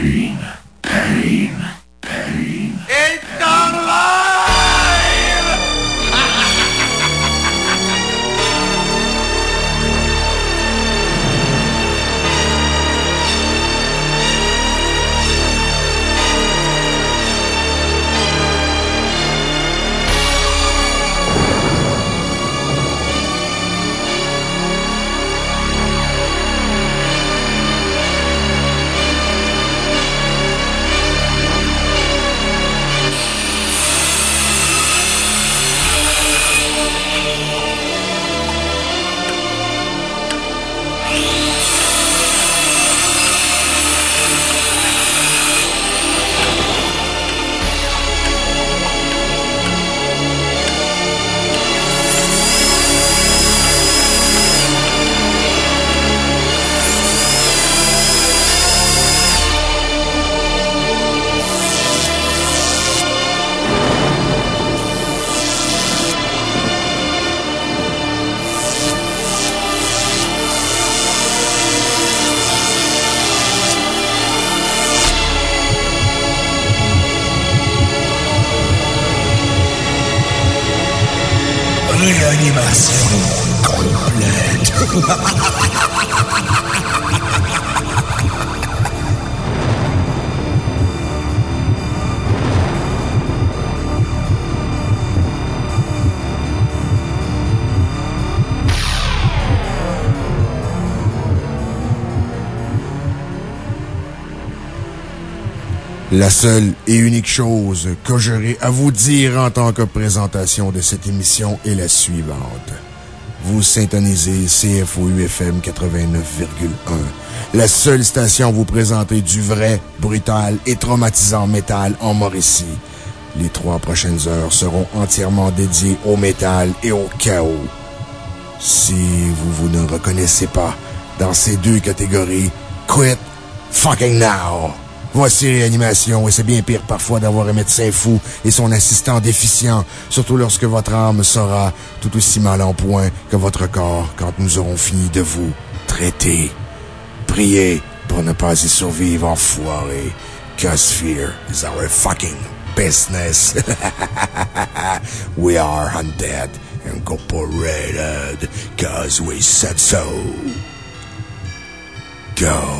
Réanimation La seule et unique chose que j'aurai à vous dire en tant que présentation de cette émission est la suivante. Vous syntonisez CFOUFM 89,1. La seule station à vous présenter du vrai, brutal et traumatisant métal en Mauricie. Les trois prochaines heures seront entièrement dédiées au métal et au chaos. Si vous vous ne reconnaissez pas dans ces deux catégories, quit fucking now! Voici Réanimation, et c'est bien pire parfois d'avoir un médecin fou et son assistant déficient, surtout lorsque votre âme sera tout aussi mal en point que votre corps quand nous aurons fini de vous traiter. Priez pour ne pas y survivre, enfoiré. Cause fear is our fucking business. we are undead incorporated, cause we said so. Go.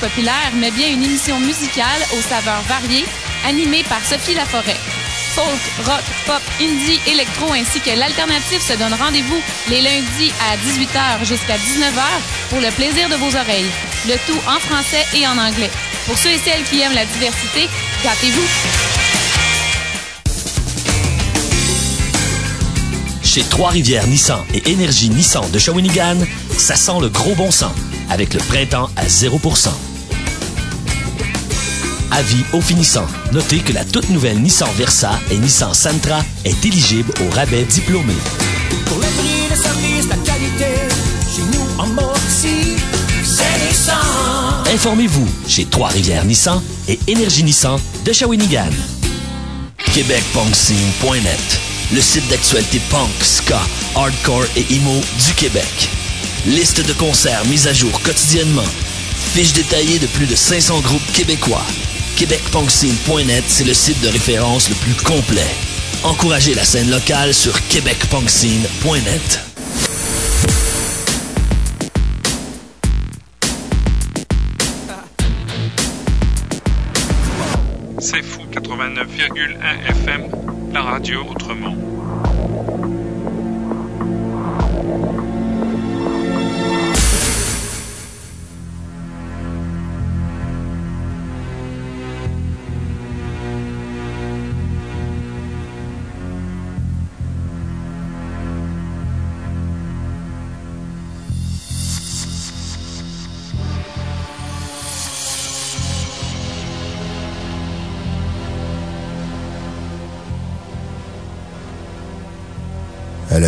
Populaire, mais bien une émission musicale aux saveurs variées, animée par Sophie Laforêt. Folk, rock, pop, indie, électro ainsi que l'alternative se donnent rendez-vous les lundis à 18h jusqu'à 19h pour le plaisir de vos oreilles. Le tout en français et en anglais. Pour ceux et celles qui aiment la diversité, gâtez-vous! Chez Trois-Rivières Nissan et Énergie Nissan de Shawinigan, ça sent le gros bon sens avec le printemps à 0%. Avis au finissant. Notez que la toute nouvelle Nissan Versa et Nissan Sentra est éligible au rabais diplômé. Pour le prix, le service, la qualité, chez nous en Mauricie, c'est Nissan. Informez-vous chez Trois-Rivières Nissan et Énergie Nissan de Shawinigan. QuébecPunkScene.net Le site d'actualité punk, ska, hardcore et emo du Québec. Liste de concerts mise à jour quotidiennement. Fiche détaillée de plus de 500 groupes québécois. QuébecPunkScene.net, c'est le site de référence le plus complet. Encouragez la scène locale sur QuébecPunkScene.net. C'est fou 89,1 FM, la radio autrement.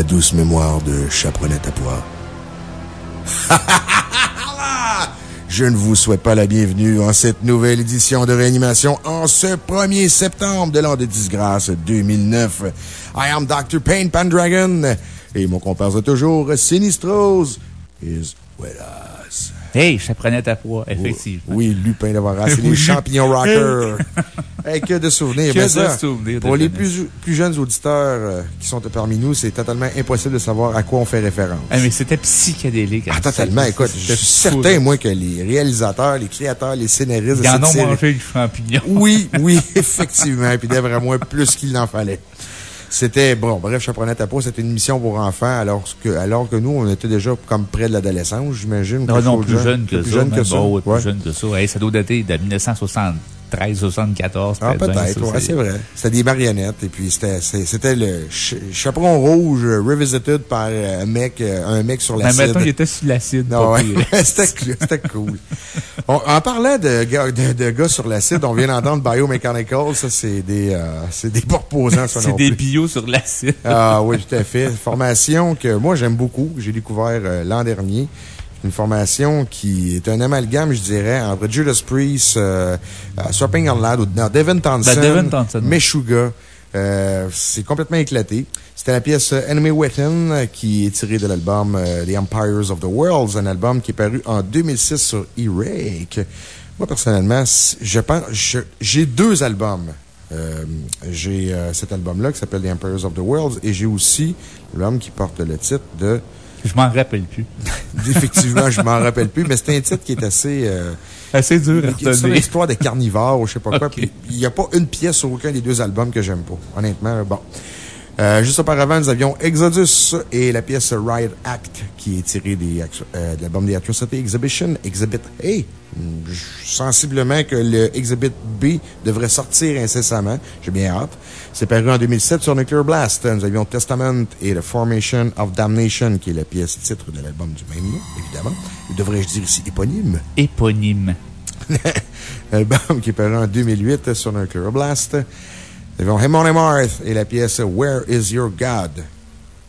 Douce mémoire de Chaperonette à poire. Je ne vous souhaite pas la bienvenue en cette nouvelle édition de réanimation en ce 1er septembre de l'an de disgrâce 2009. I am Dr. Payne Pandragon et mon compère de toujours, Sinistros, is with us. Hey, je prenais ta poids, effectivement. Oui, Lupin de Varas, c'est les champignons rockers. hey, que de souvenirs. Que Mais de ça, souvenirs de Pour les plus, plus jeunes auditeurs euh, qui sont parmi nous, c'est totalement impossible de savoir à quoi on fait référence. Ah, mais c'était psychédélique. Ah, hein, totalement. Écoute, je suis certain, moi, que les réalisateurs, les créateurs, les scénaristes Ils en ont mangé du champignon. Oui, oui, effectivement. Puis d'après moi, plus qu'il en fallait. C'était, bon, bref, Chaperonette à peau, c'était une émission pour enfants, alors que, alors que nous, on était déjà comme près de l'adolescence, j'imagine. Non, quelque non, chose plus de jeune que plus ça. jeune que ça. Bon, ouais, Ouais. plus jeune que ça. Hey, ça doit dater de 1973, 74. Ah, peut-être, ouais, c'est vrai. C'était des marionnettes, et puis c'était, le ch- chaperon rouge revisited par euh, un mec, euh, un mec sur Mais l'acide. mettons, il était sur l'acide. Non, pas ouais. c'était cool. On- en parlant de gars, de, de gars sur l'acide, on vient d'entendre Biomechanical. Ça, c'est des, euh, c'est des reposants, ça C'est des plus. bio sur l'acide. Ah oui, tout à fait. Formation que moi, j'aime beaucoup, que j'ai découvert euh, l'an dernier. Une formation qui est un amalgame, je dirais, entre Judas Priest, euh, euh, Swapping on Lad, ou non, Devin Townsend, Ben, Devin Townsend. Meshuggah. Euh, c'est complètement éclaté. C'était la pièce Enemy euh, qui est tirée de l'album euh, The Empires of the Worlds, un album qui est paru en 2006 sur E-Rake. Moi, personnellement, je pense, j'ai deux albums. Euh, j'ai cet album-là qui s'appelle The Empires of the Worlds et j'ai aussi l'album qui porte le titre de. Je m'en rappelle plus. Effectivement, je m'en rappelle plus, mais c'est un titre qui est assez. euh, Assez dur à qui est sur retenir. l'histoire des carnivores ou je sais pas quoi. Ok. Puis Il n'y a pas une pièce sur aucun des deux albums que j'aime pas. Honnêtement, bon. Euh, juste auparavant, nous avions Exodus et la pièce Riot Act qui est tirée des, euh, de l'album des Atrocity Exhibition, Exhibit A. J- Sensiblement que le Exhibit B devrait sortir incessamment. J'ai bien hâte. C'est paru en 2007 sur Nuclear Blast. Nous avions Testament et The Formation of Damnation qui est la pièce titre de l'album du même nom, évidemment. Devrais-je dire ici éponyme? Éponyme. album qui est paru en 2008 sur Nuclear Blast. Nous avons Hemon et Marth et la pièce Where is Your God?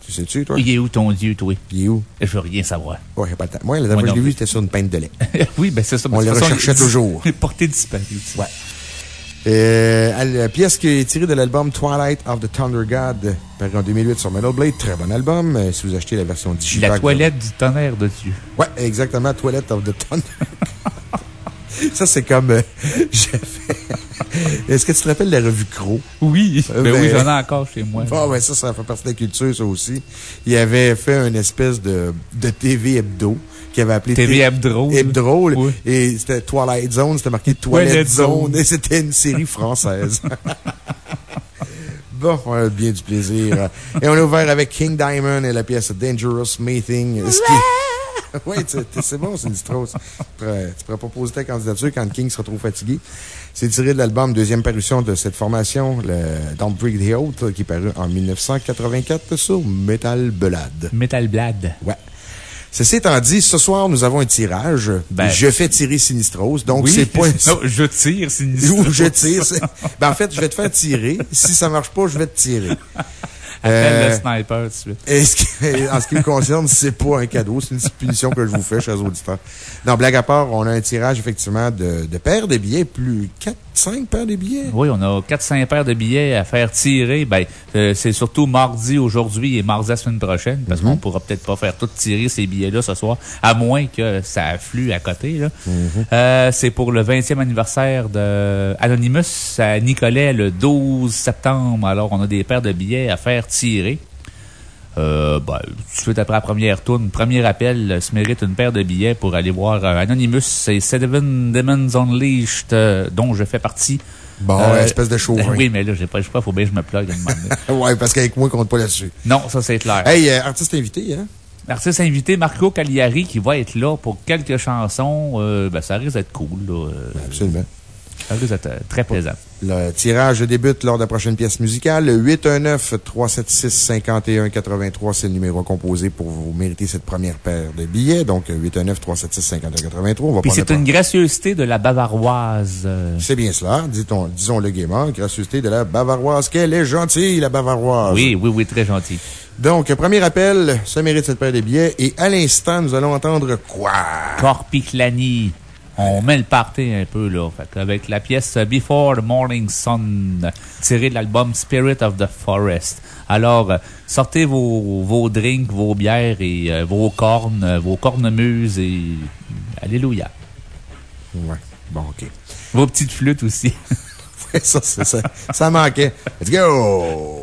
Tu sais-tu, toi? Il est où ton Dieu, toi? Il est où? Je veux rien savoir. Ouais, pas le temps. Moi, la dernière fois que je non l'ai vu, c'était sur une pinte de lait. oui, ben c'est ça. On le recherchait toujours. il est porté disparu. Ouais. Euh, la pièce qui est tirée de l'album Twilight of the Thunder God, paru en 2008 sur Metal Blade. Très bon album. Euh, si vous achetez la version digipack. La toilette du tonnerre de Dieu. Ouais, exactement. Toilette of the Thunder. Ça, c'est comme. euh, j'ai fait- Est-ce que tu te rappelles de la revue? Oui, Euh, ben oui, ben- j'en ai encore chez moi. Ah, ouais, ça, ça fait partie de la culture, ça aussi. Il avait fait une espèce de, de TV hebdo qui avait appelé TV Hebdrôle. Hebdrôle. Oui. Et c'était Twilight Zone, c'était marqué Toilette Zone. Zone. Et c'était une série française. Bon, on a bien du plaisir. Et on a ouvert avec King Diamond et la pièce Dangerous Mating. Ce qui... oui, c'est bon, Sinistros. Tu pourrais, tu pourrais pas poser ta candidature quand King sera trop fatigué. C'est tiré de l'album deuxième parution de cette formation, le Don't Break the Oath, qui est paru en 1984 sur Metal Belade. Metal Blad. Ouais. Ceci étant dit, ce soir, nous avons un tirage. Ben- je fais tirer Sinistros, donc Oui. c'est pas Non, je tire, Sinistros. Ou je tire. Ben, en fait, je vais te faire tirer. Si ça marche pas, je vais te tirer. Appelle Euh, le sniper tout de suite. est-ce que- en ce qui me concerne, c'est pas un cadeau, c'est une punition que je vous fais, chers auditeurs. Non, blague à part, on a un tirage, effectivement, de, de paires de billets, plus 4, 5 paires de billets. Oui, on a 4-5 paires de billets à faire tirer. Ben, euh, c'est surtout mardi aujourd'hui et mardi la semaine prochaine, parce qu'on pourra peut-être pas faire tout tirer ces billets-là ce soir, à moins que ça afflue à côté, là. Euh, c'est pour le 20e anniversaire de Anonymous à Nicolet le 12 septembre. Alors, on a des paires de billets à faire tirer. Euh, tout de suite après la première tourne, premier appel euh, se mérite une paire de billets pour aller voir euh, Anonymous et Seven Demons Unleashed, euh, dont je fais partie. Bon, Euh, espèce de chauvin. Oui, mais là, j'ai pas le choix, faut bien que je me plug ouais, parce qu'avec moi, on compte pas là-dessus. Non, ça, c'est clair. Hey, euh, artiste invité, hein? Artiste invité, Marco Cagliari, qui va être là pour quelques chansons. Euh, ben, ça risque d'être cool, là. Absolument. Ça risque d'être euh, très plaisant. Le tirage débute lors de la prochaine pièce musicale. Le 819-376-5183, c'est le numéro composé pour vous mériter cette première paire de billets. Donc, 819-376-5183. On va Puis c'est une gracieuseté de la Bavaroise. euh, C'est bien cela, disons-le gaiement, gracieuseté de la Bavaroise. Qu'elle est gentille, la Bavaroise. Oui, oui, oui, très gentil. Donc, premier appel, ça mérite cette paire de billets. Et à l'instant, nous allons entendre quoi? Corpiclani. On met le party un peu, là. Fait avec la pièce Before the Morning Sun, tirée de l'album Spirit of the Forest. Alors, euh, sortez vos, vos drinks, vos bières et euh, vos cornes, euh, vos cornemuses et Alléluia. Ouais. Bon, OK. Vos petites flûtes aussi. Ouais, ça, ça, ça, ça manquait. Let's go!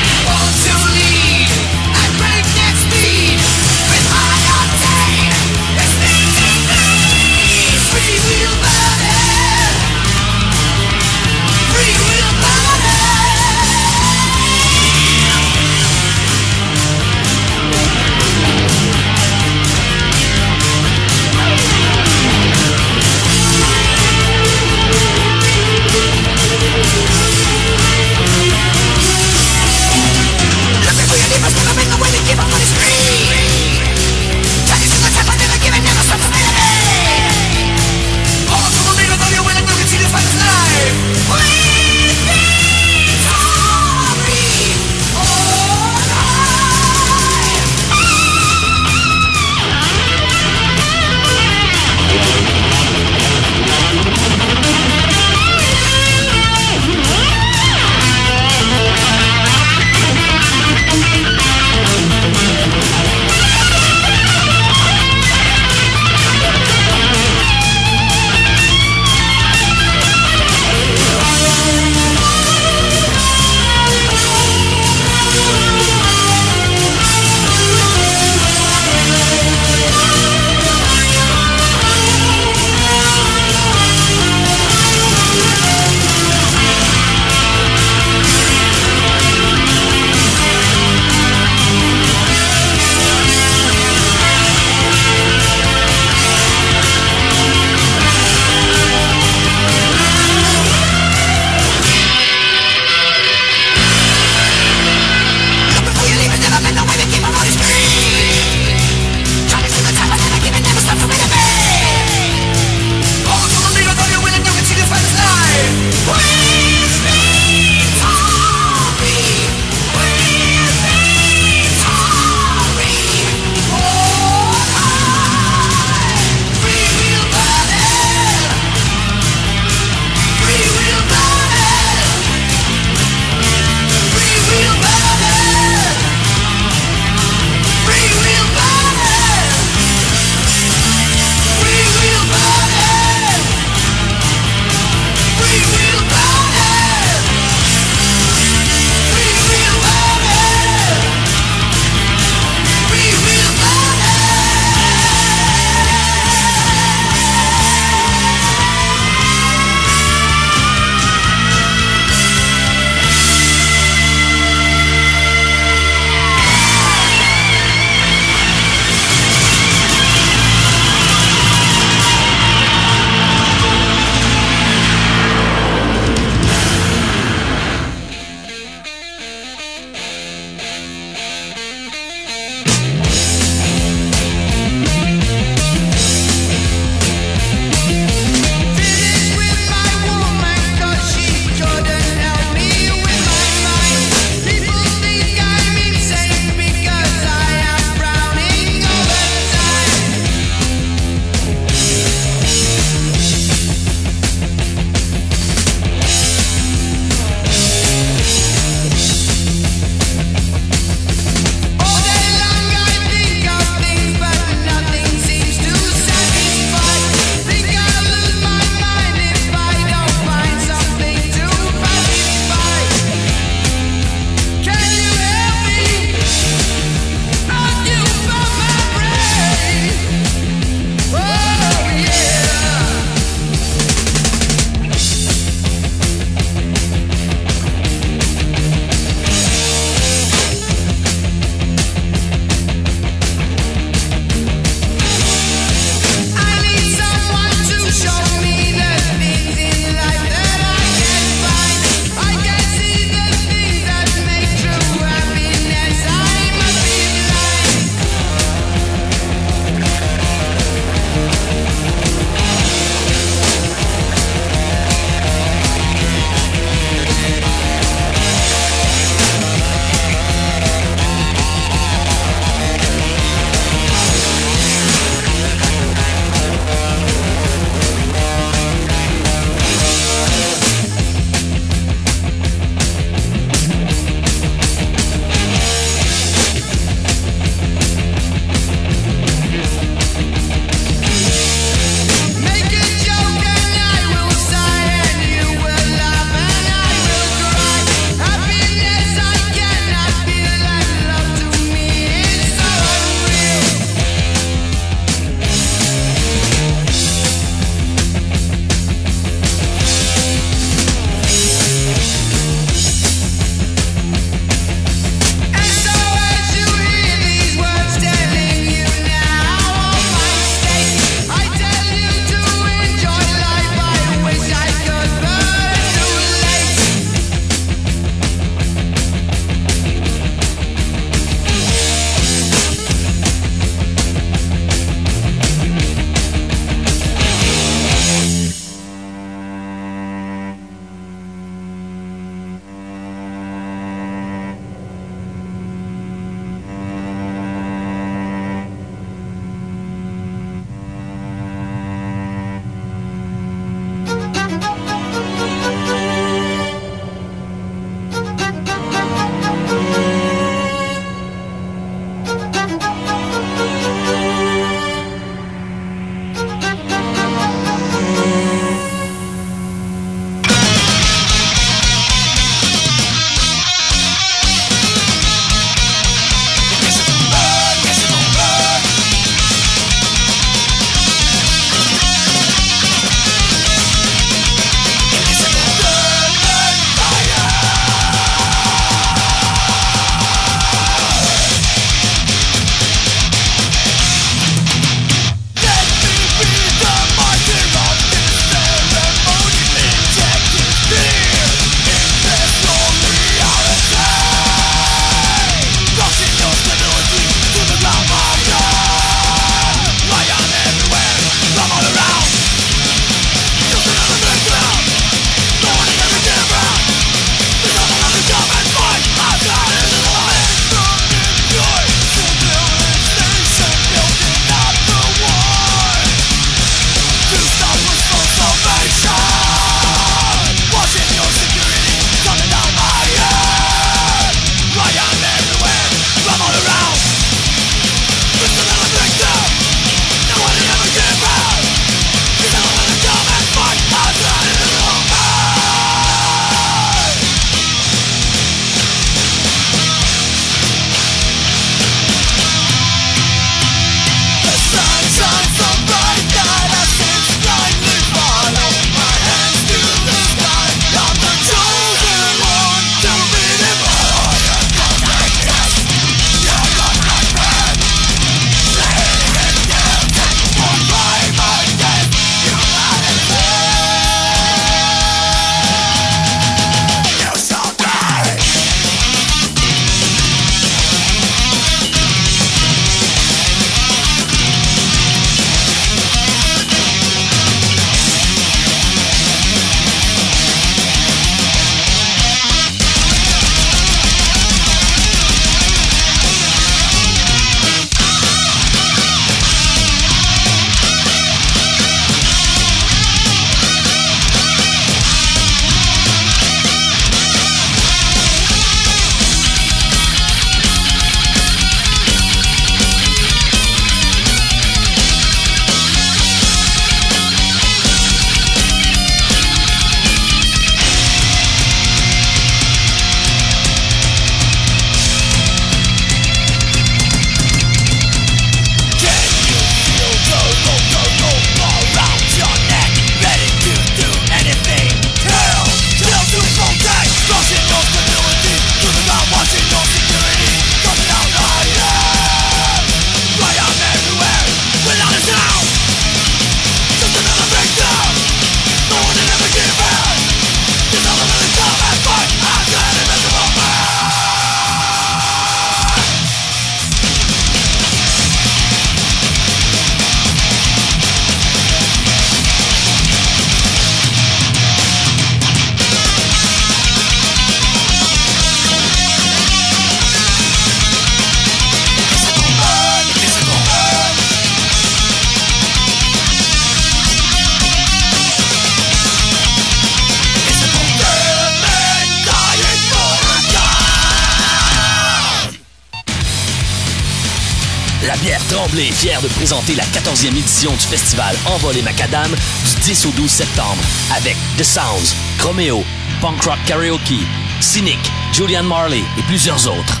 Présenter la 14e édition du festival Envolé Macadam du 10 au 12 septembre avec The Sounds, Chromeo, Punk Rock Karaoke, Cynic, Julian Marley et plusieurs autres.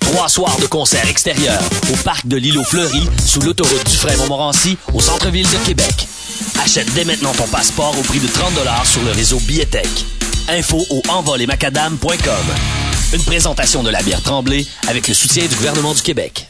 Trois soirs de concerts extérieurs au parc de l'îlot Fleury, sous l'autoroute du Montmorency, au centre-ville de Québec. Achète dès maintenant ton passeport au prix de 30 sur le réseau Billetech. Info au envolemacadam.com. Une présentation de la bière Tremblay avec le soutien du gouvernement du Québec.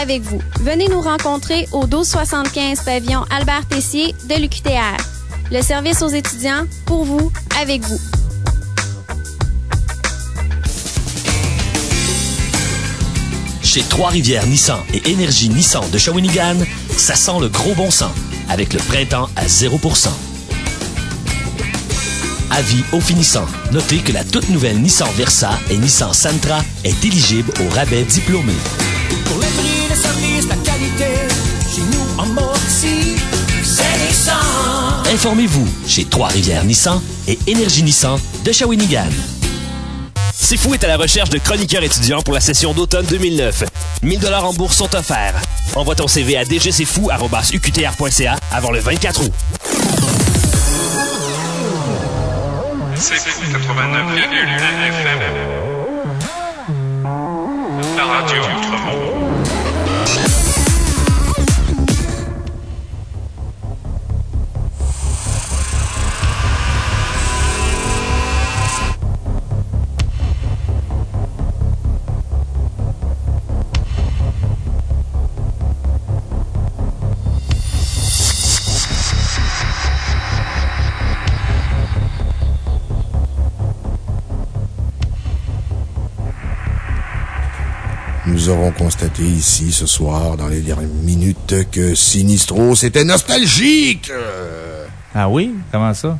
avec vous. Venez nous rencontrer au 1275 pavillon Albert Tessier de l'UQTR. Le service aux étudiants, pour vous, avec vous. Chez Trois-Rivières Nissan et Énergie Nissan de Shawinigan, ça sent le gros bon sens avec le printemps à 0%. Avis au finissant. Notez que la toute nouvelle Nissan Versa et Nissan Sentra est éligible au rabais diplômé. Pour les prix, le service, la qualité, chez nous en Mauricie, c'est Nissan. Informez-vous chez Trois-Rivières Nissan et Énergie Nissan de Shawinigan. C'est fou est à la recherche de chroniqueurs étudiants pour la session d'automne 2009. 1000 dollars en bourse sont offerts. Envoie ton CV à dgcfou.uqtr.ca avant le 24 août. C'est 89,1 FM. Radio Outremont. Nous aurons constaté ici ce soir, dans les dernières minutes, que Sinistro, c'était nostalgique! Euh, Ah oui? Comment ça?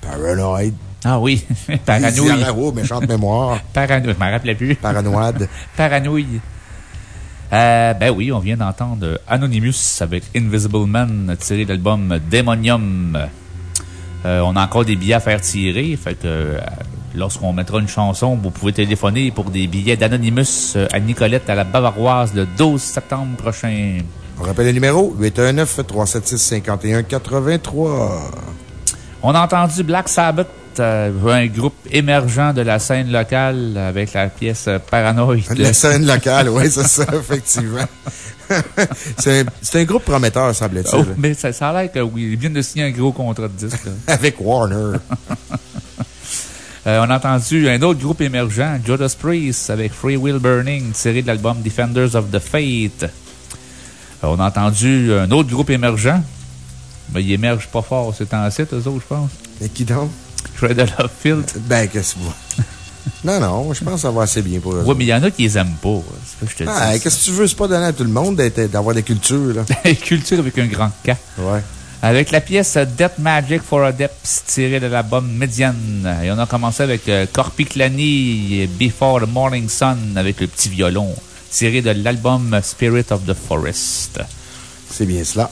Paranoid. Ah oui. Paranoïde. méchante mémoire. Paranoïe, je m'en rappelais plus. Paranoïde. Paranoïe. Euh, ben oui, on vient d'entendre Anonymous avec Invisible Man tiré de l'album Demonium. Euh, on a encore des billets à faire tirer. Fait que euh, lorsqu'on mettra une chanson, vous pouvez téléphoner pour des billets d'Anonymous euh, à Nicolette à la Bavaroise le 12 septembre prochain. On rappelle le numéro 819-376-5183. On a entendu Black Sabbath, euh, un groupe émergent de la scène locale avec la pièce Paranoïde. La scène locale, oui, c'est ça, effectivement. c'est un, groupe prometteur, semble-t-il. Oh, mais ça, ça a l'air que oui, ils viennent de signer un gros contrat de disque. Avec Warner. Euh, on a entendu un autre groupe émergent, Judas Priest, avec Free Will Burning, tiré de l'album Defenders of the Faith. Euh, on a entendu un autre groupe émergent. Mais ils émergent pas fort ces temps-ci, eux autres, je pense. Et qui donc? Shredder Love Field. Ben, qu'est-ce que c'est? Non, non, je pense que ça va assez bien pour eux. Oui, mais il y en a qui les aiment pas. C'est que je te dis. Ah, qu'est-ce que tu veux? C'est pas donner à tout le monde d'avoir des cultures, là. Culture avec un grand K. Ouais. Avec la pièce Death Magic for Adepts tirée de l'album Median. Et on a commencé avec euh, Corpiclani et Before the Morning Sun avec le petit violon tiré de l'album Spirit of the Forest. C'est bien cela.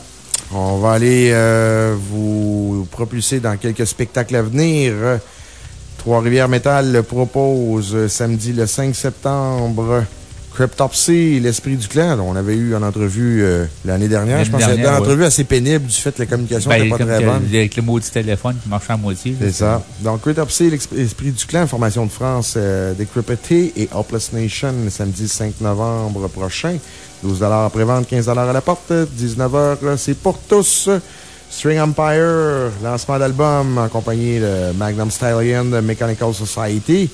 On va aller euh, vous propulser dans quelques spectacles à venir. Trois-Rivières Metal propose euh, samedi le 5 septembre Cryptopsy, l'esprit du clan, on avait eu en entrevue euh, l'année dernière. Je pense que c'était une entrevue ouais. assez pénible du fait que la communication Ben, n'était pas comme très bonne. Avec le maudit téléphone qui marchait à moitié. C'est ça. Donc, Cryptopsy, l'esprit du clan, formation de France, euh, et Hopeless Nation, samedi 5 novembre prochain. 12 après-vente, 15 à la porte. 19h, c'est pour tous. String Empire, lancement d'album en compagnie de Magnum Stallion de Mechanical Society.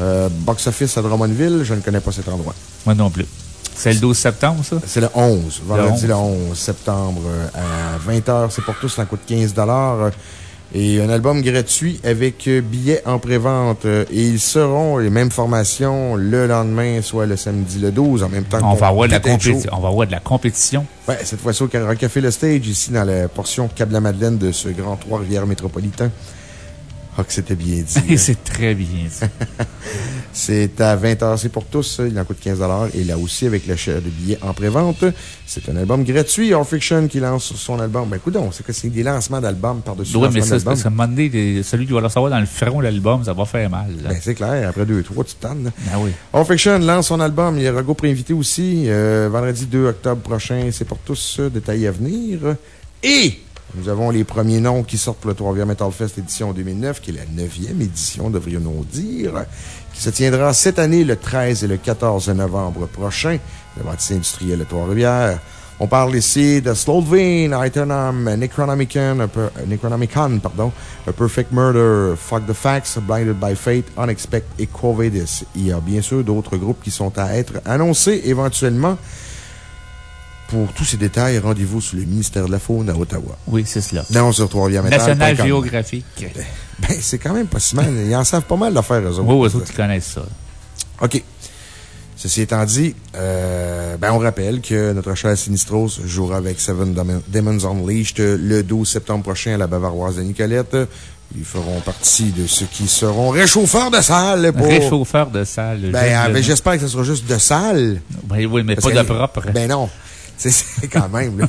Euh, Box Office à Drummondville, je ne connais pas cet endroit. Moi non plus. C'est le 12 septembre, ça? C'est le 11, vendredi Le le 11 septembre euh, à 20h. C'est pour tous, ça coûte 15 Euh, Et un album gratuit avec billets en prévente. Et ils seront les mêmes formations le lendemain, soit le samedi le 12, en même temps On va avoir de la. On va avoir de la compétition. Ouais, cette fois-ci au Café Le Stage, ici dans la portion Cap-la-Madeleine de ce grand Trois-Rivières métropolitain. Ah, que c'était bien dit. Et hein. c'est très bien dit. C'est à 20 heures, c'est pour tous. Il en coûte 15 Et là aussi, avec l'achat de billets en prévente, c'est un album gratuit. All Fiction qui lance son album. Ben, écoute donc, c'est que c'est des lancements d'albums par-dessus Oui, mais ça, c'est parce les- celui qui va le savoir dans le front, l'album, ça va faire mal. Ben, c'est clair. Après deux, trois, tu tannes. Ah oui. All Fiction lance son album. Il y aura groupe invité aussi. euh, vendredi 2 octobre prochain. C'est pour tous. euh, Détails à venir. Et nous avons les premiers noms qui sortent pour le Trois-Rivières Metal Fest édition 2009, qui est la neuvième édition, devrions-nous dire, qui se tiendra cette année le 13 et le 14 novembre prochain, le bâtisse industriel de Trois-Rivières. On parle ici de Slovene, Itonam, Necronomicon, Necronomicon, pardon, A Perfect Murder, Fuck the Facts, Blinded by Fate, Unexpect et Quo Vadis. Il y a bien sûr d'autres groupes qui sont à être annoncés éventuellement. Pour tous ces détails, rendez-vous sur le ministère de la Faune à Ottawa. Oui, c'est cela. Non, sur trois National Géographique. Ben, c'est quand même pas si mal. Ils en savent pas mal d'affaires, eux autres. Oui, eux autres, ils connaissent ça. OK. Ceci étant dit, euh, ben, on rappelle que notre cher Sinistros jouera avec Seven Dem- Demons Unleashed le 12 septembre prochain à la Bavaroise de Nicolette. Ils feront partie de ceux qui seront réchauffeurs de salle pour. Réchauffeur de salle. Ben, ah, ben, j'espère que ce sera juste de salle. Ben oui, mais Parce pas de propre. Ben non. C'est- quand même, là.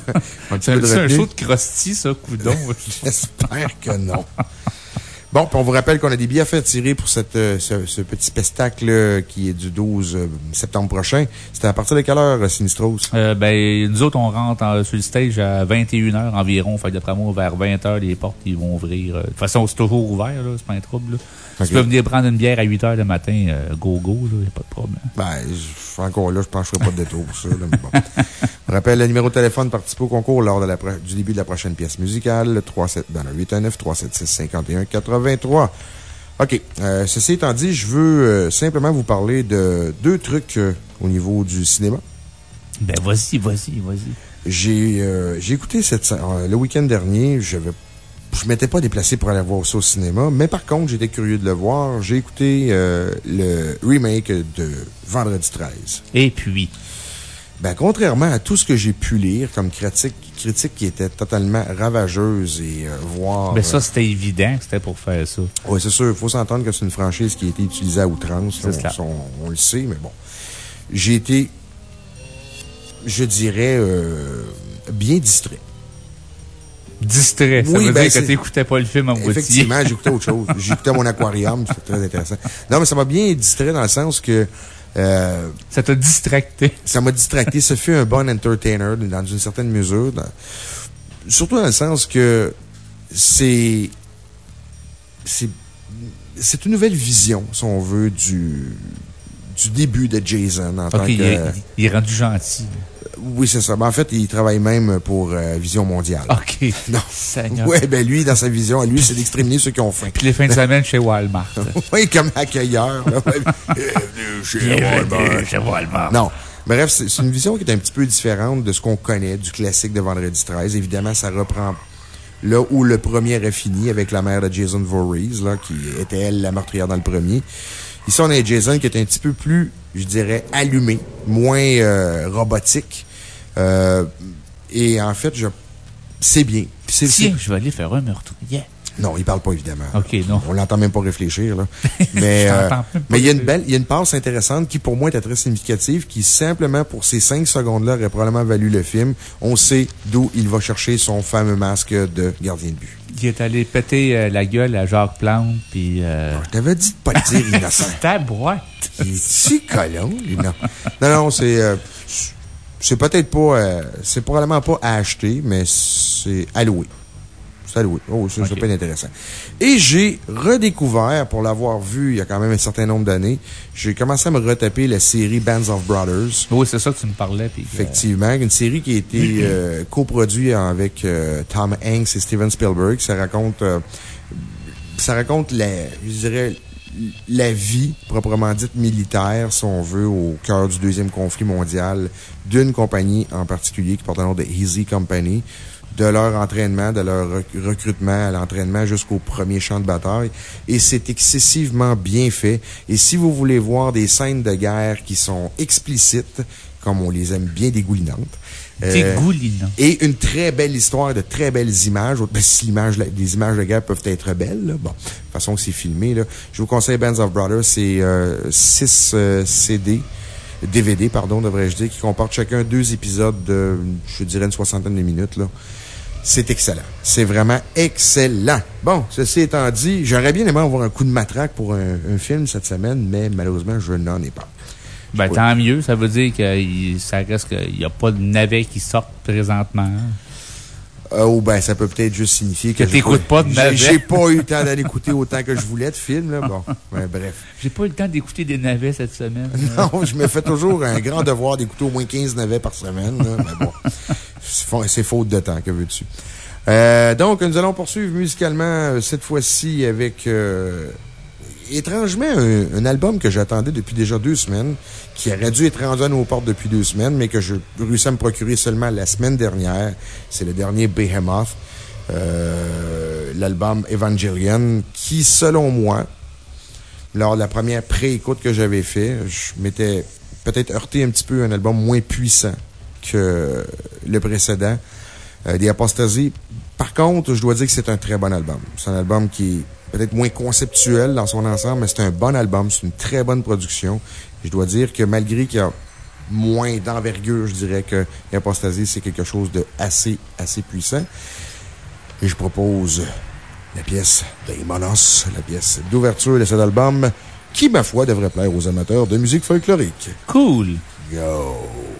C'est un show de crosti, ça, coudon. J'espère que non. Bon, puis on vous rappelle qu'on a des billets à faire tirer pour cette, euh, ce, ce petit spectacle qui est du 12 euh, septembre prochain. C'était à partir de quelle heure, euh, Sinistros? Euh, ben, nous autres, on rentre en- sur le stage à 21h environ. Fait que d'après moi, vers 20h, les portes, ils vont ouvrir. De toute façon, c'est toujours ouvert, là. C'est pas un trouble, là. Ok. Tu peux venir prendre une bière à 8h le matin, euh, go, go, là. Y a pas de problème. Ben, je- encore là, je pense que je ferai pas de détour pour ça. là, mais bon. Je rappelle le numéro de téléphone participer au concours lors de la pro- du début de la prochaine pièce musicale, le 37, dans le 819 376 51 83. OK. Euh, ceci étant dit, je veux euh, simplement vous parler de deux trucs au niveau du cinéma. Ben, vas-y, vas-y, vas-y. J'ai écouté cette, le week-end dernier. Je je m'étais pas déplacé pour aller voir ça au cinéma, mais par contre, j'étais curieux de le voir. J'ai écouté euh, le remake de Vendredi 13. Et puis? Ben, contrairement à tout ce que j'ai pu lire comme critique, critique qui était totalement ravageuse et euh, voir. Ben, ça, c'était évident que c'était pour faire ça. Oui, c'est sûr. Il faut s'entendre que c'est une franchise qui a été utilisée à outrance. C'est On, on- on le sait, mais bon. J'ai été, je dirais, euh, bien distrait. Distrait. Ça Oui, veut ben, dire que t'écoutais pas le film en moitié. Effectivement, j'écoutais autre chose. J'écoutais mon aquarium, c'était très intéressant. Non, mais ça m'a bien distrait dans le sens que. euh, ça t'a distracté. Ça m'a distracté. Ça fait un bon entertainer dans une certaine mesure. dans- surtout dans le sens que c'est. C'est. C'est une nouvelle vision, si on veut, du. Du début de Jason en tant que. il, est, il est rendu gentil. Oui, c'est ça. Ben, en fait, il travaille même pour euh, Vision Mondiale. OK. Non. Seigneur. Ouais, ben lui, dans sa vision, lui, c'est d'exterminer ceux qui ont faim. Puis les fins de semaine chez Walmart. oui, comme accueilleur. Bienvenue chez Walmart. chez Walmart. Non. Bref, c'est une vision qui est un petit peu différente de ce qu'on connaît du classique de Vendredi 13. Évidemment, ça reprend là où le premier a fini avec la mère de Jason Voorhees, là, qui était elle la meurtrière dans le premier. Ici, on a Jason qui est un petit peu plus, je dirais, allumé, moins euh, robotique. Euh, et en fait, je c'est bien. C'est- c'est- je vais aller faire un meurtrier. non, il parle pas, évidemment. OK, non. On l'entend même pas réfléchir, là. Mais, euh, mais il y a une belle, il y a une passe intéressante qui, pour moi, était très significative, qui, simplement, pour ces cinq secondes-là, aurait probablement valu le film. On sait d'où il va chercher son fameux masque de gardien de but. Il est allé péter euh, la gueule à Jacques Plante, puis... Euh... Je t'avais dit de pas le dire, innocent. Ta boîte. Il est-tu colon, lui? Non. Non, non, c'est, c'est peut-être pas, euh, c'est probablement pas à acheter, mais c'est à louer. C'est à louer. Oh, ça, peut être intéressant. Et j'ai redécouvert, pour l'avoir vu il y a quand même un certain nombre d'années, j'ai commencé à me retaper la série Bands of Brothers. Oui, c'est ça que tu me parlais, puis... que- Effectivement, une série qui a été euh, coproduite avec euh, Tom Hanks et Steven Spielberg. Ça raconte, euh, ça raconte la, je dirais, la vie proprement dite militaire, si on veut, au cœur du deuxième conflit mondial, d'une compagnie en particulier qui porte le nom de Easy Company. de leur entraînement, de leur rec- recrutement à l'entraînement jusqu'au premier champ de bataille. Et c'est excessivement bien fait. Et si vous voulez voir des scènes de guerre qui sont explicites, comme on les aime bien dégoulinantes, Dégoulinant. et une très belle histoire, de très belles images. Ben, si l'image, les images de guerre peuvent être belles, là. bon, de toute façon que c'est filmé, là. Je vous conseille Bands of Brothers, c'est 6 CD, DVD, pardon, devrais-je dire, qui comportent chacun deux épisodes de, je dirais, une soixantaine de minutes, là. C'est excellent. C'est vraiment excellent. Bon, ceci étant dit, j'aurais bien aimé avoir un coup de matraque pour un, un film cette semaine, mais malheureusement, je n'en ai pas. Ben, tant mieux. Ça veut dire que ça reste qu'il n'y a pas de navet qui sortent présentement. Euh, ou ben, ça peut peut-être juste signifier que. Que t'écoutes pas de navets. J'ai pas eu le temps d'aller écouter autant que je voulais de films, là. Bon. Ouais, bref. J'ai pas eu le temps d'écouter des navets cette semaine. Non, je me fais toujours un grand devoir d'écouter au moins 15 navets par semaine, là, mais bon. C'est fa- C'est faute de temps, que veux-tu? Euh, donc, nous allons poursuivre musicalement, euh, cette fois-ci, avec, euh, étrangement, un, album que j'attendais depuis déjà deux semaines, qui aurait dû être rendu à nos portes depuis deux semaines, mais que je réussis à me procurer seulement la semaine dernière. C'est le dernier Behemoth, euh, l'album Evangelion, qui, selon moi, lors de la première pré-écoute que j'avais fait, je m'étais peut-être heurté un petit peu à un album moins puissant que le précédent, euh, The Apostasy. Par contre, je dois dire que c'est un très bon album. C'est un album qui peut-être moins conceptuel dans son ensemble, mais c'est un bon album. C'est une très bonne production. Je dois dire que malgré qu'il y a moins d'envergure, je dirais que The Apostasy, c'est quelque chose de assez, assez puissant. Et je propose la pièce Daimonos, la pièce d'ouverture de cet album, qui, ma foi, devrait plaire aux amateurs de musique folklorique. Cool. Yo!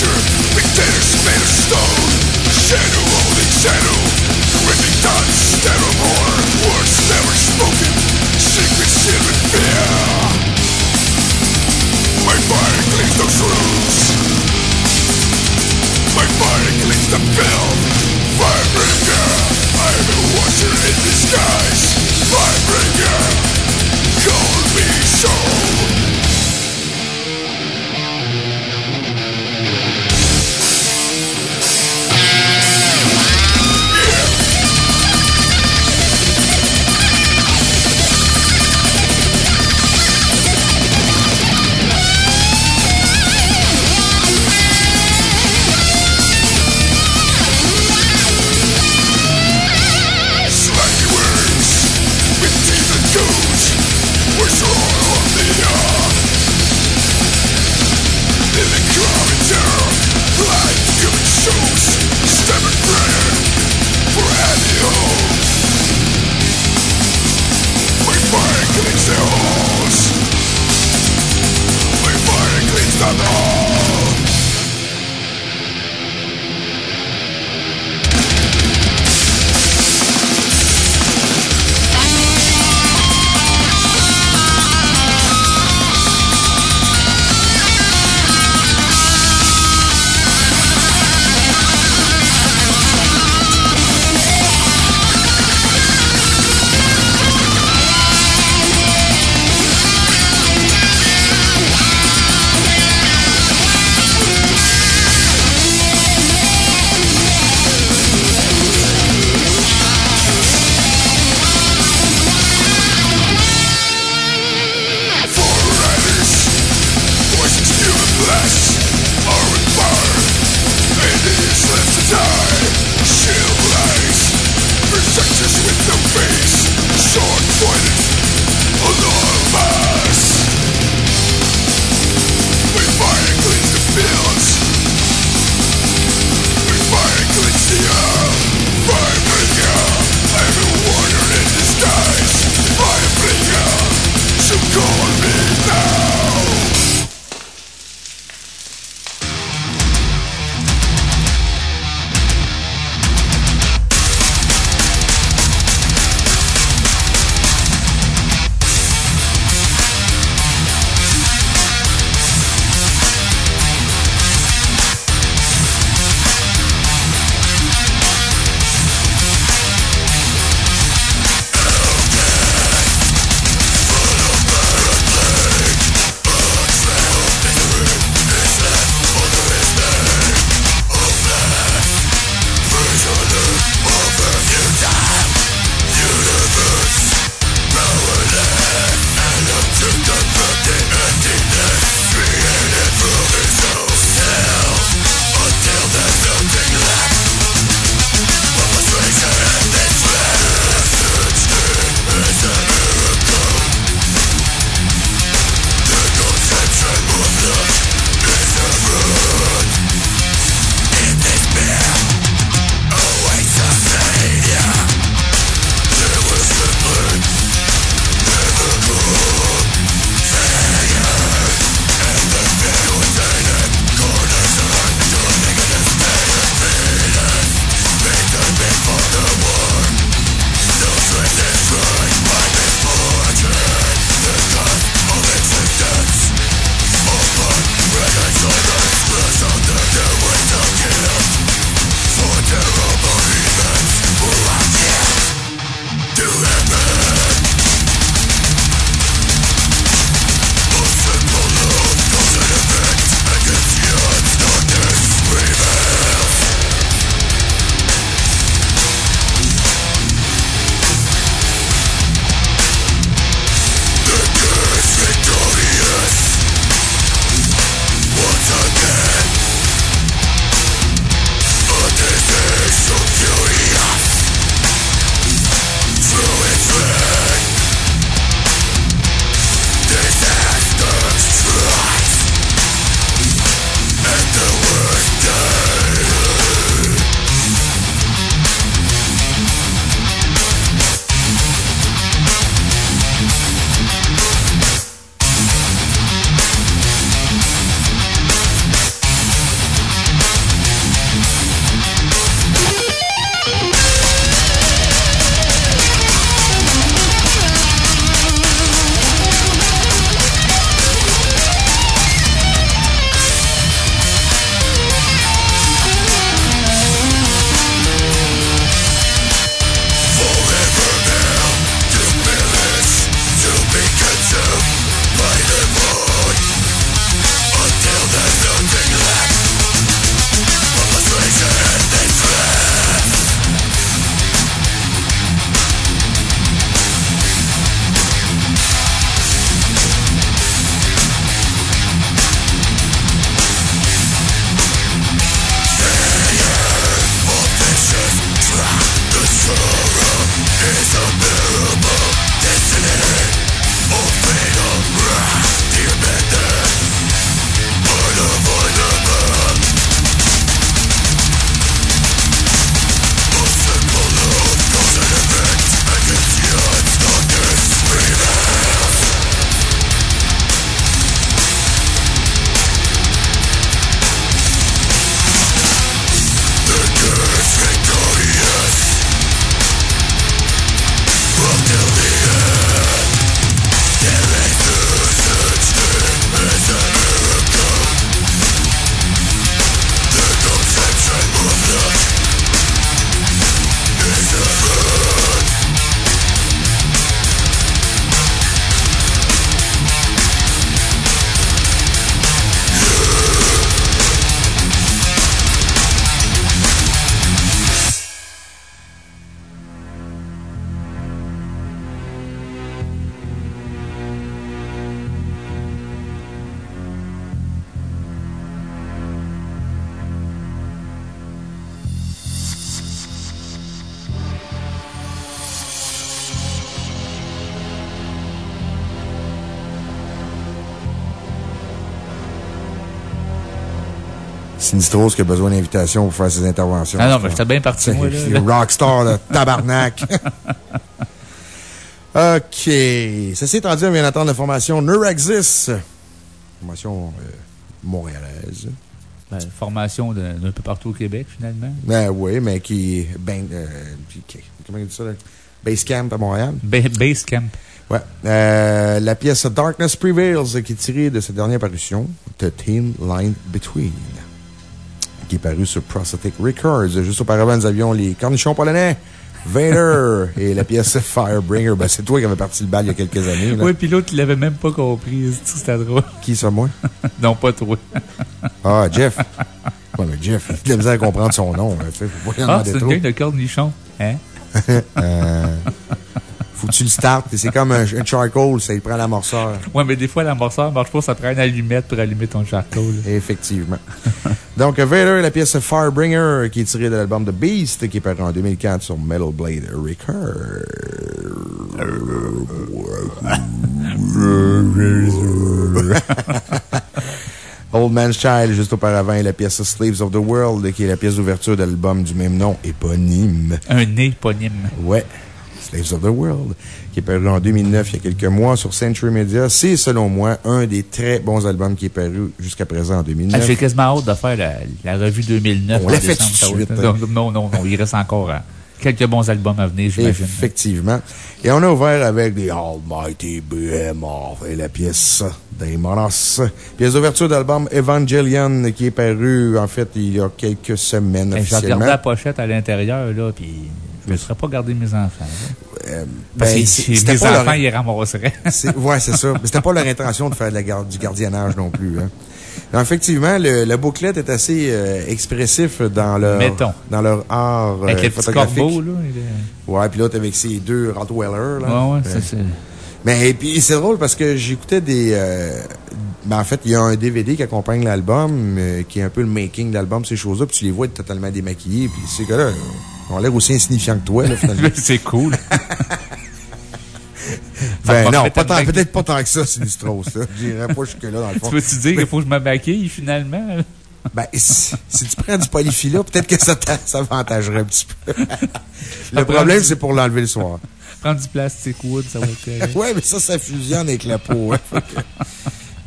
future Sinistros qui a besoin d'invitation pour faire ses interventions. Ah non, mais j'étais bien parti, moi, là. Rockstar, là. Tabarnak. OK. Ceci étant dit, on vient d'entendre la formation Neuraxis. Formation euh, montréalaise. Ben, formation d'un peu partout au Québec, finalement. Ben oui, mais qui. Ben, euh, qui- comment on dit ça, là? Basecamp à Montréal. Ba- Basecamp. Ouais. Euh, la pièce Darkness Prevails, qui est tirée de cette dernière parution, The Thin Line Between, qui est paru sur Prosthetic Records. Juste auparavant, nous avions les Cornichons polonais, Vader, et la pièce Firebringer. Ben, c'est toi qui avais parti le bal il y a quelques années. Là. Oui, puis l'autre, il l'avait même pas compris. C'était drôle. Qui, ça, moi? non, pas toi. Ah, Jeff. Ouais, mais Jeff, il a de misère à comprendre son nom. Là. Fait, faut pas y en Ah, c'est une de cornichons. Hein? Euh, faut que tu le startes. C'est comme un, un charcoal, ça il prend l'amorceur. Ouais, mais des fois, l'amorceur marche pas, ça prend une allumette pour allumer ton charcoal. Effectivement. Donc, Vader, la pièce Firebringer, qui est tirée de l'album The Beast, qui est paru en 2004 sur Metal Blade Records. Old Man's Child, juste auparavant, et la pièce Slaves of the World, qui est la pièce d'ouverture de l'album du même nom, éponyme. Un éponyme. Ouais. Slaves of the World, qui est paru en 2009, il y a quelques mois, sur Century Media. C'est, selon moi, un des très bons albums qui est paru jusqu'à présent en 2009. Ah, J'ai quasiment hâte de faire la, la revue 2009. On l'a fait tout de suite, hein. Non, non, non, il reste encore hein, quelques bons albums à venir, j'imagine. Effectivement. Et on a ouvert avec des Almighty Behemoth et la pièce Daemonos. Pièce d'ouverture d'album Evangelion qui est paru, en fait, il y a quelques semaines Hey, J'ai regardé officiellement. la pochette à l'intérieur, là, puis ne serais pas gardé mes enfants. là. Parce ben, que mes pas leur- enfants, ils ramasseraient. C'est- Ouais, c'est ça. Mais c'était pas leur intention de faire de la du gardiennage non plus. Hein. Effectivement, le, la bouclette est assez euh, expressif dans leur, Mettons. dans leur art euh, Avec les petits photographique. là. il est- Ouais, puis l'autre avec ses deux Rottweiler. Là. Ouais, ouais, Euh, c'est- Mais et puis c'est drôle parce que j'écoutais des. euh, ben, en fait, il y a un DVD qui accompagne l'album, euh, qui est un peu le making de l'album, ces choses-là, puis tu les vois être totalement démaquillés, puis ces gars-là ont l'air aussi insignifiants que toi, là, finalement. c'est cool. ben Ça non, peut-être pas tant que ça, Sinistros, là. Je dirais pas jusque-là, dans le fond. Tu veux-tu dire qu'il faut que je me maquille, finalement? Ben, si, si tu prends du polyphila, peut-être que ça t'a- ça avantagerait un petit peu. le problème, c'est pour l'enlever le soir. Prendre du plastique wood, ça va être correct. Ouais, mais ça, ça fusionne avec la peau. hein.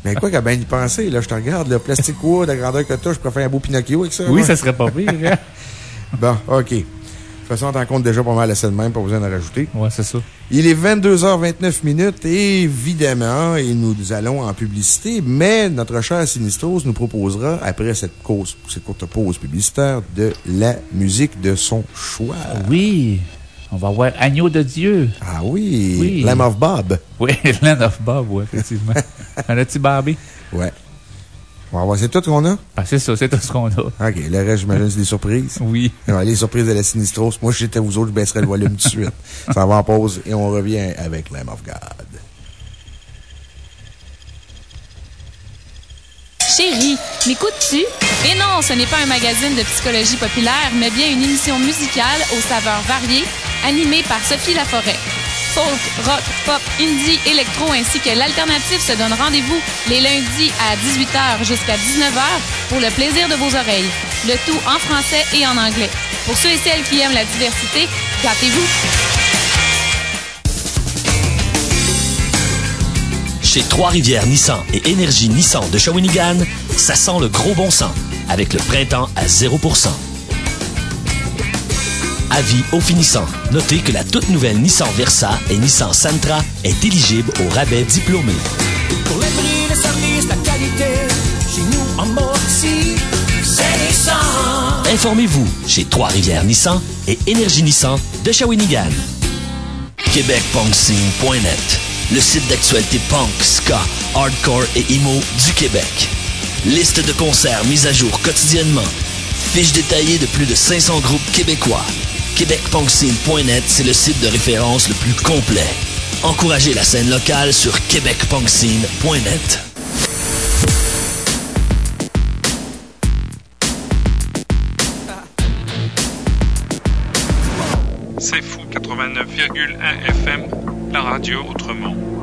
Mais quoi qu'à bien y penser, là, je te regarde, le plastique wood, la grandeur que t'as, je préfère un beau Pinocchio avec ça. Oui, moi. ça serait pas pire, hein? Bon, OK. De toute façon, on t'en compte déjà pas mal assez de même, pas besoin de rajouter. Ouais, c'est ça. Il est 22h29 minutes, et évidemment, et nous allons en publicité, mais notre cher Sinistros nous proposera, après cette, cause, cette courte pause publicitaire, de la musique de son choix. Oui. On va voir Agneau de Dieu. Ah oui. Oui. Lamb of Bob. Oui, Land of Bob, oui, effectivement. en as-tu barbé? Ouais. On va voir, c'est tout qu'on a? Ah, c'est ça, c'est tout ce qu'on a. OK, le reste, j'imagine, c'est des surprises. Oui. Ouais, les surprises de la Sinistros. Moi, si j'étais vous autres, je baisserais le volume tout de suite. Ça va en pause et on revient avec Lamb of God. Chérie, m'écoutes-tu? Et non, ce n'est pas un magazine de psychologie populaire, mais bien une émission musicale aux saveurs variées, animée par Sophie Laforêt. Folk, rock, pop, indie, électro ainsi que l'alternative se donne rendez-vous les lundis à 18h jusqu'à 19h pour le plaisir de vos oreilles. Le tout en français et en anglais. Pour ceux et celles qui aiment la diversité, gâtez-vous! Chez Trois-Rivières Nissan et Énergie Nissan de Shawinigan, ça sent le gros bon sens avec le printemps à 0%. Avis au finissant. Notez que la toute nouvelle Nissan Versa et Nissan Sentra est éligible au rabais diplômé. Pour les prix, le service, la qualité, chez nous en Mauricie, c'est Nissan. Informez-vous chez Trois-Rivières Nissan et Énergie Nissan de Shawinigan. QuébecPunkScene.net Le site d'actualité punk, ska, hardcore et emo du Québec. Liste de concerts mise à jour quotidiennement. Fiche détaillée de plus de 500 groupes québécois. QuébecPunkScene.net, c'est le site de référence le plus complet. Encouragez la scène locale sur QuébecPunkScene.net. C'est fou 89,1 FM, la radio autrement.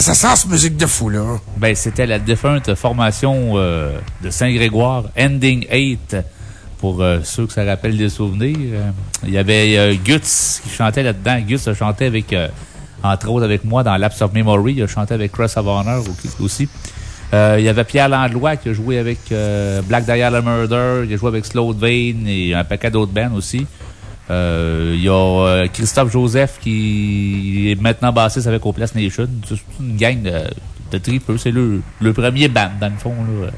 Ça sent, musique de fou, là? Ben, c'était la défunte formation euh, de Saint-Grégoire, Ending 8, pour euh, ceux que ça rappelle des souvenirs. Il y avait euh, Guts qui chantait là-dedans. Guts a chanté avec, entre autres avec moi dans Lapse of Memory. Il a chanté avec Cross of Honor au- aussi. Il y avait Pierre Landlois qui a joué avec Black Dial Murder. Il a joué avec Slow Vein et un paquet d'autres bands aussi. Euh, y a euh, Christophe Joseph qui est maintenant bassiste avec Oplas Nation. C'est une gang de, de tripeux. C'est le, le premier band, dans le fond. Là.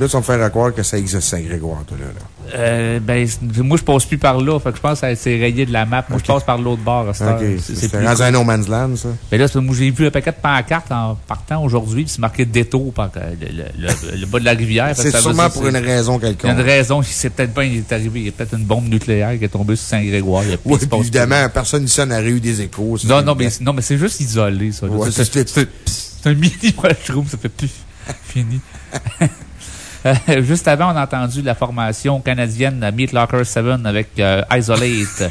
Là, tu vas me faire à croire que ça existe Saint-Grégoire, toi, là. là. Euh, ben, moi, je passe plus par là. Fait que je pense que c'est rayé de la map. Moi, je passe par l'autre bord à cette OK. heure. C'est rendu un no man's land, ça. Mais là, c'est- moi, j'ai vu un paquet de pancartes en partant aujourd'hui, puis c'est marqué détour par euh, le, le- le- le bas de la rivière. C'est sûrement pour une raison quelconque. une raison, c'est peut-être pas, il est arrivé, il y a peut-être une bombe nucléaire qui est tombée sur Saint-Grégoire. Oui, évidemment, personne ici n'a eu des échos. non, non, mais, non, mais c'est juste isolé, ça. Ouais, C'est- un mini mushroom, ça fait plus fini. Euh, Juste avant, on a entendu la formation canadienne Meat Locker 7 avec euh, Isolate.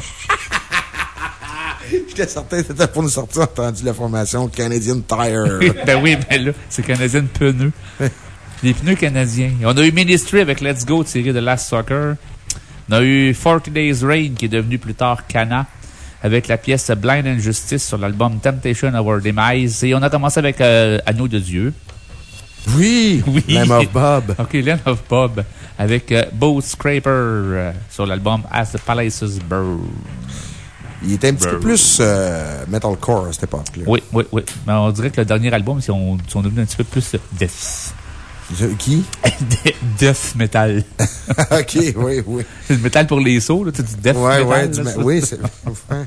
J'étais certain que c'était pour nous sortir entendu la formation Canadian Tire. ben oui, mais là, c'est canadien de pneus. Les pneus canadiens. On a eu Ministry avec Let's Go tiré de Last Soccer. On a eu 40 Days Rain qui est devenu plus tard Cana avec la pièce Blind Injustice sur l'album Temptation of Our Demise. Et on a commencé avec euh, Anneau de Dieu. Oui! Oui. Lamb of Bob. OK, Lamb of Bob avec euh, Boat Scraper euh, sur l'album As the Palaces Burn. Il était un petit peu plus euh, metalcore à cette époque-là. Oui, oui, oui. Mais on dirait que le dernier album, ils sont, devenus un petit peu plus death. Je- Qui? death metal. OK, oui, oui. C'est le métal pour les sauts, là. Tu dis death Ouais, metal. ouais, là, du oui, c'est. ouais.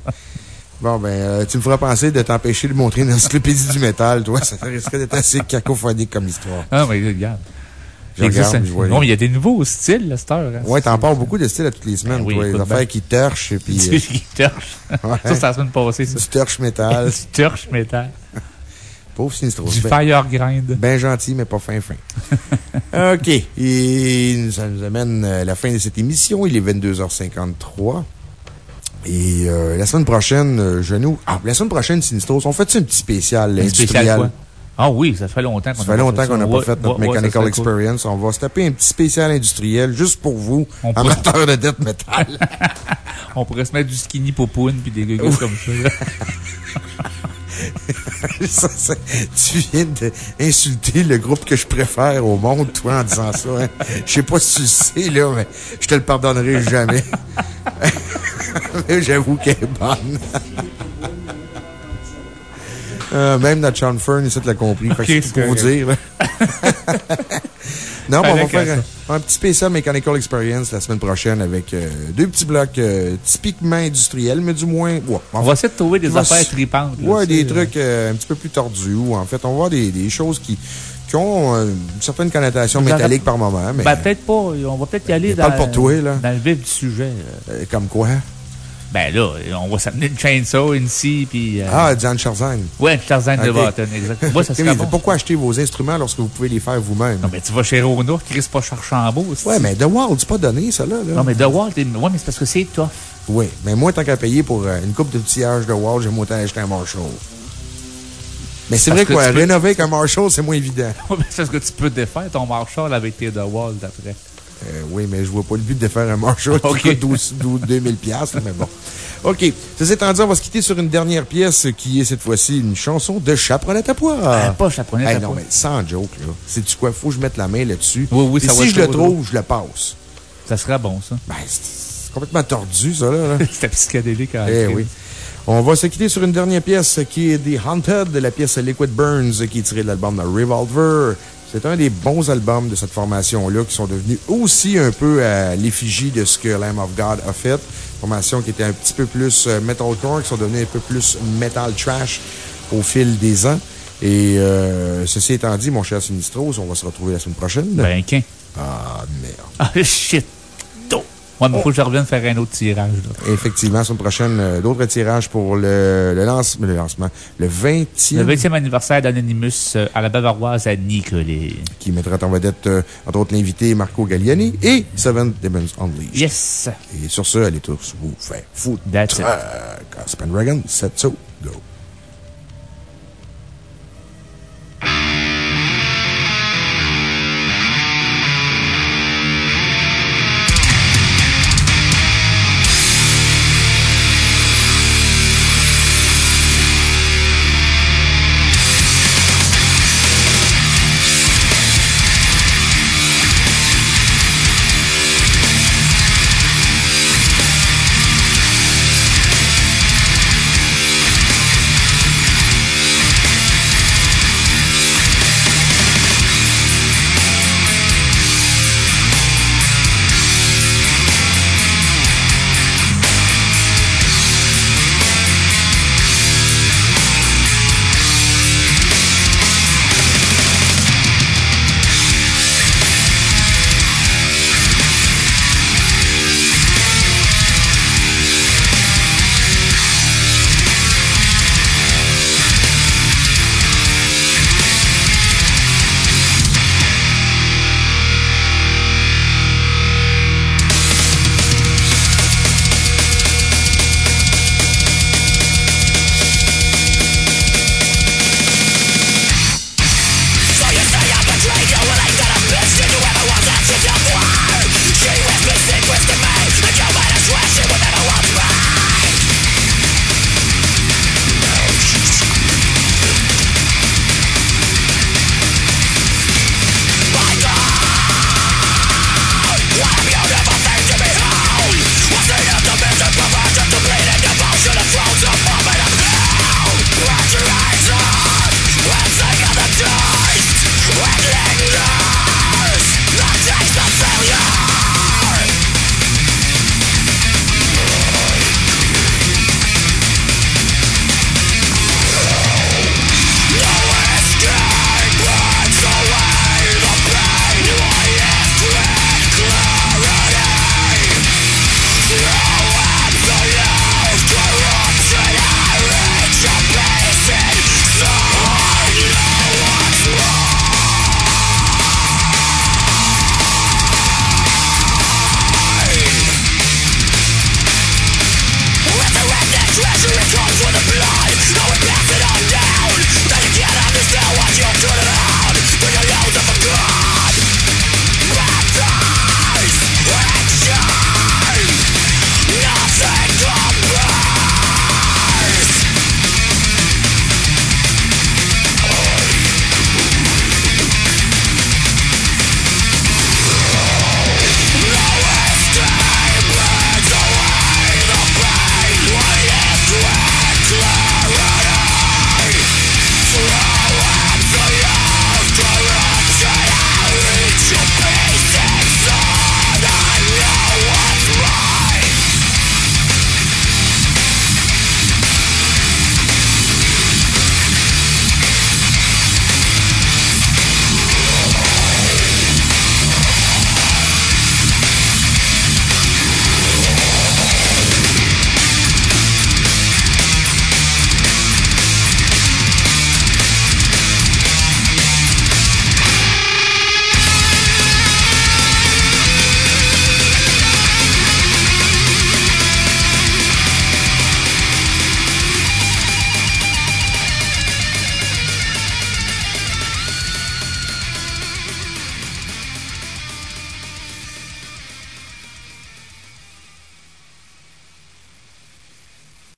Bon, ben, euh, tu me feras penser de t'empêcher de montrer une encyclopédie du métal, toi. Ça risquerait d'être assez cacophonique comme histoire. Ah, mais regarde. Je regarde, un- je vois. Non, mais il y a des nouveaux styles, à cette heure. hein. Ouais, t'en parles beaucoup de styles à toutes les semaines, Ben oui, toi. Les affaires bien. qui torchent, et puis. Euh, torche. Ouais. Ça, c'est la semaine passée, ça. Du torche métal. du torche métal. Pauvre Sinistro. Du Ben- fire grind. Ben gentil, mais pas fin fin. OK. Et ça nous amène à la fin de cette émission. Il est 22h53. Et euh, la semaine prochaine, euh, je nous... Ah, la semaine prochaine, Sinistros, on fait un petit spécial Un industriel? spécial quoi? Ah oui, ça fait longtemps qu'on Ça fait longtemps qu'on n'a pas fait notre ouais, ouais, ça Mechanical cool. Experience. On va se taper un petit spécial industriel juste pour vous, On amateurs de death metal. On pourrait se mettre du skinny popoun puis des gugus comme ça. là. Ça, ça- tu viens d'insulter le groupe que je préfère au monde, toi, en disant ça. Hein? Je sais pas si tu le sais, là, mais je te le pardonnerai jamais. Mais J'avoue qu'elle est bonne. Euh, même notre Sean Fern, ici, l'a compris. Fait que c'est pour vous dire. non, mais on va faire un, petit spécial Mechanical Experience la semaine prochaine avec euh, deux petits blocs euh, typiquement industriels, mais du moins. ouais, On va essayer de trouver des affaires tripantes. là, Ouais, des là. trucs euh, un petit peu plus tordus. En fait, on va voir des, des choses qui, qui ont euh, une certaine connotation Vous métallique par moment. Mais Ben, peut-être pas. On va peut-être y aller Mais dans, parle pour toi, là. dans le vif du sujet. euh, comme quoi? Ben là, on va s'amener une chainsaw, une scie, puis... euh, Ah, Jan Charzan. Ouais, Tarzan de. Button, exactement. Moi, ça serait bon. Pourquoi acheter vos instruments lorsque vous pouvez les faire vous-même? Non, mais tu vas chez Renault, Chris pas Charchambault. aussi. Ouais, mais The Wild, c'est pas donné, ça, là. Non, mais The Walt, est- ouais, mais c'est parce que c'est tough. Oui, mais moi, tant qu'à payer pour euh, une coupe de outillage de Wild, j'aime autant acheter un Marshall. Mais c'est vrai que quoi, rénover avec un Marshall, c'est moins évident. Ouais, mais c'est parce que tu peux défaire ton Marshall avec tes The Walt après. Euh, oui, mais je vois pas le but de faire un Marshall Ok. qui coûte 12, 12 2000 piastres, mais bon. OK. Ceci étant dit, on va se quitter sur une dernière pièce qui est cette fois-ci une chanson de Chaperonette à poire. Ah, pas Chaperonette Hey, à non, poire. mais sans joke, là. C'est-tu quoi? Faut que je mette la main là-dessus. Oui, oui, Et ça si je le trouve, drôle. je le passe. Ça serait bon, ça. Ben, c'est complètement tordu, ça, là. là. C'était psychédélique en Eh crime. oui. On va se quitter sur une dernière pièce qui est The Haunted, de la pièce Liquid Burns, qui est tirée de l'album de Revolver. C'est un des bons albums de cette formation-là qui sont devenus aussi un peu à l'effigie de ce que Lamb of God a fait. Formation qui était un petit peu plus euh, metalcore, qui sont devenus un peu plus metal trash au fil des ans. Et euh, ceci étant dit, mon cher Sinistros, on va se retrouver la semaine prochaine. Ben, qu'un. Ah, merde. Ah, shit. Ouais, mais faut que je revienne faire un autre tirage, là. Effectivement, semaine prochaine, euh, d'autres tirages pour le, le, lance- le lancement. Le 20e. Le 20e anniversaire d'Anonymous euh, à la Bavaroise à Nicolet. qui mettra en vedette, euh, entre autres, l'invité Marco Galliani et Seven Demons Unleashed. Yes! Et sur ce, allez tous vous faire foutre. That's it. Pendragon, set so, go.